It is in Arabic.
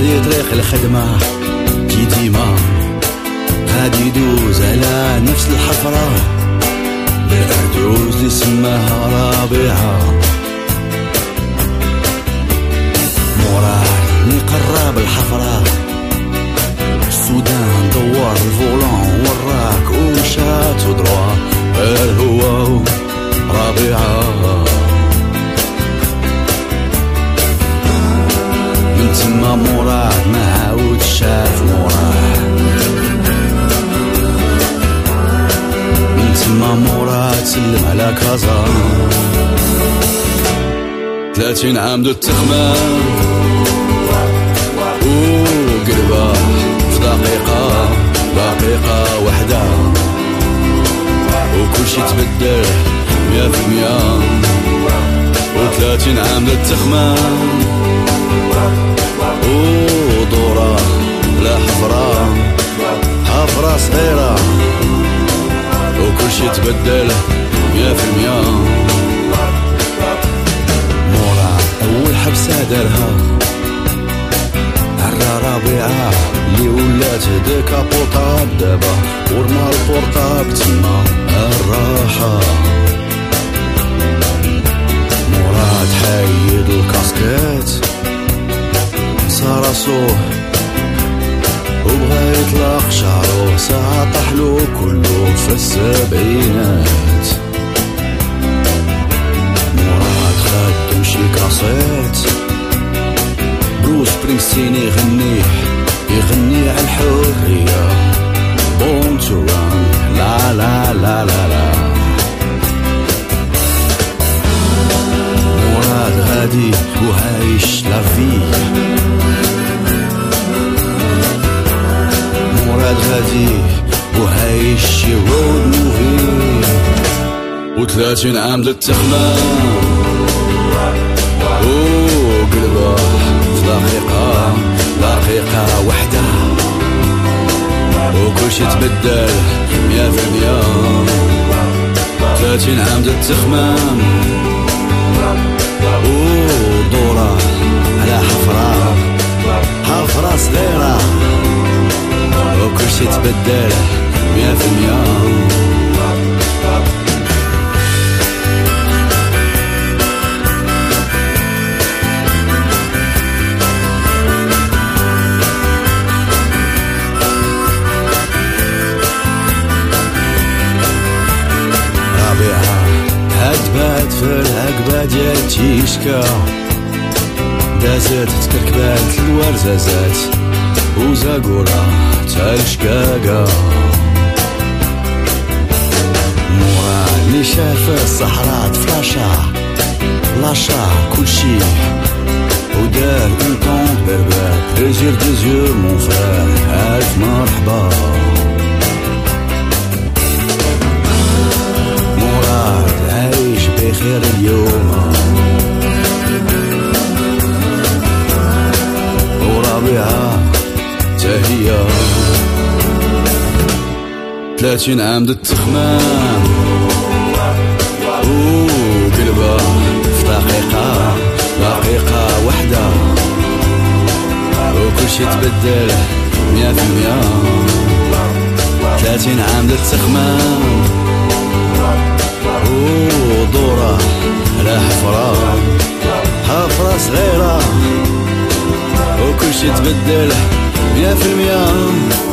هادي طريق الخدمة. كي ديما. غادي يدوز على نفس الحفرة. بالأردوز اللي سماها ربيعة موراه نقرب الحفرة السودان دوار الفولان وراك ومشات ودروا. هو تما مراد ما عاود شاف مراد. من تما مراد سلم على كازا ثلاثين عام دو التخمام وقلبه في دقيقة دقيقة وحدة. وكل شي تبدل مية في المية وثلاثين عام دو التخمام ودورة لا حفرة حفرة صغيرة. وكل شي تبدل مية في المية. مورا أول حبسة دارها. عرا ربيعة اللي ولات ديكابوطاب دابا ورمى البورطاب تما راسوه وبغى يطلق شعره ساعة طحلو كله في السبعينات. مراد خد شي كاسيت. بروس سبرينغستين يغنيه يغني على 30 عام زدت تخمام قلبة في دقيقة دقيقة وحدة وكل شي تبدل مية في المية. ثلاثين عام زدت تخمام ودورة على حفرة حفرة صغيرة. وكل شي تبدل مية في المية. العقبة ديال تيشكا. دازت تكركبات الورزازات. وزاقورا تال شكاكا مورا اللي شاف الصحراء فلاشا لاشا كلشي. ودار اون طونت بربر بليزير دو زيو مون فرير الف مرحبا. اليوم. وربيعة تهيأ. ثلاثين عام د التخمام. وقلبة في دقيقة دقيقة وحدة. وكل شي تبدل مية في المية ثلاثين عام د التخمام. صغيرة وكل شي تبدل مية في المية